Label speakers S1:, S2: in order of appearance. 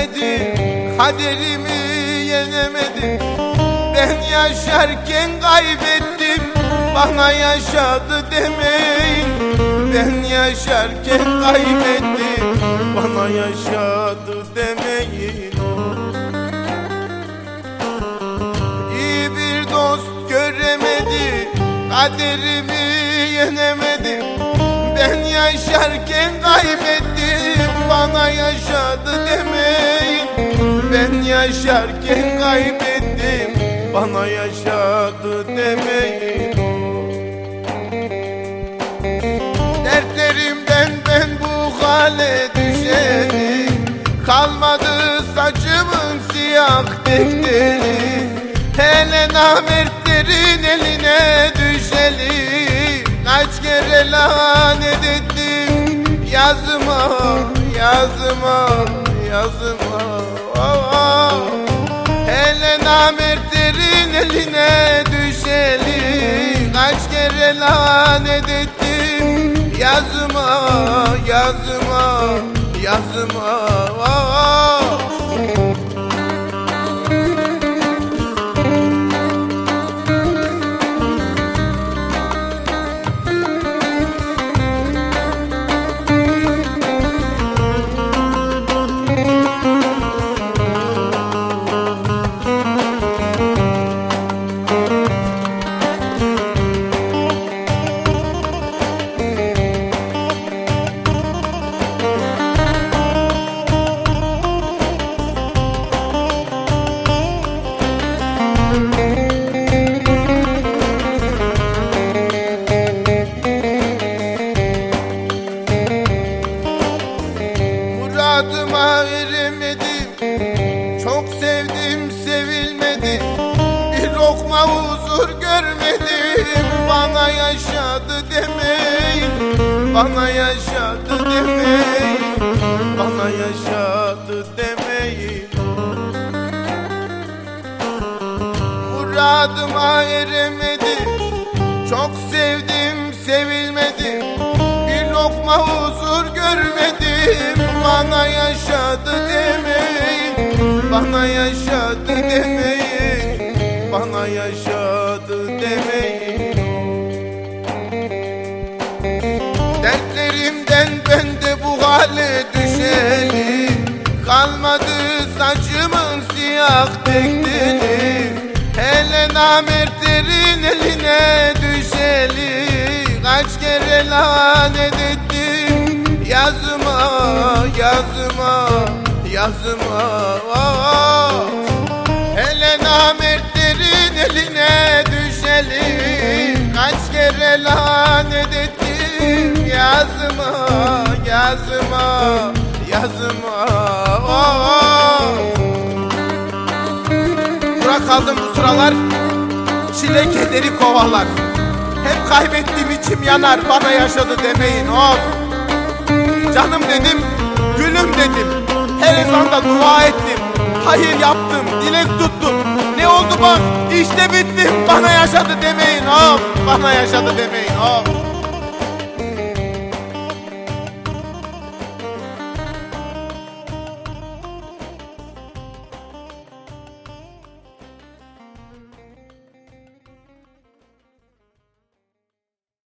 S1: göremedim Kaderimi yenemedim Ben yaşarken kaybettim Bana yaşadı demeyin. Ben yaşarken kaybettim Bana yaşadı demeyin. İyi bir dost göremedi Kaderimi yenemedim Ben yaşarken kaybettim Bana yaşadı demeyin. Ben yaşarken kaybettim Bana yaşadı demeyin. Dertlerimden ben bu hale düşerim. Kalmadı saçımın siyah defteri Hele namertlerin eline düşeli Kaç kere lanet ettim? Yazıma yazıma yazıma. Oh, oh. Hele namertlerin eline düşeli Kaç kere lanet ettim? Yazıma yazıma yazıma. Oh, oh. Yaşadı demeyin. Bana yaşadı demeyin. Bana yaşadı demeyin. Muradıma eremedim Çok sevdim sevilmedim Bir lokma huzur görmedim. Bana yaşadı demeyin. Bana yaşadı demeyin. Bana yaşadı demeyin düşeli Kalmadı saçımın siyah tekleri Hele namertlerin eline düşeli Kaç kere lanet ettim yazıma yazıma yazıma oh. Hele namertlerin eline düşeli Kaç kere lanet ettim yazıma yazıma yazıma oh. Bırak kaldım bu sıralar Çile kederi kovalar. Hep kaybettiğim içim yanar Bana yaşadı demeyin hop Canım dedim Gülüm dedim. Her ezanda dua ettim. Hayır yaptım dilek tuttum. Ne oldu bak işte bittim. Bana yaşadı demeyin hop Bana yaşadı demeyin hop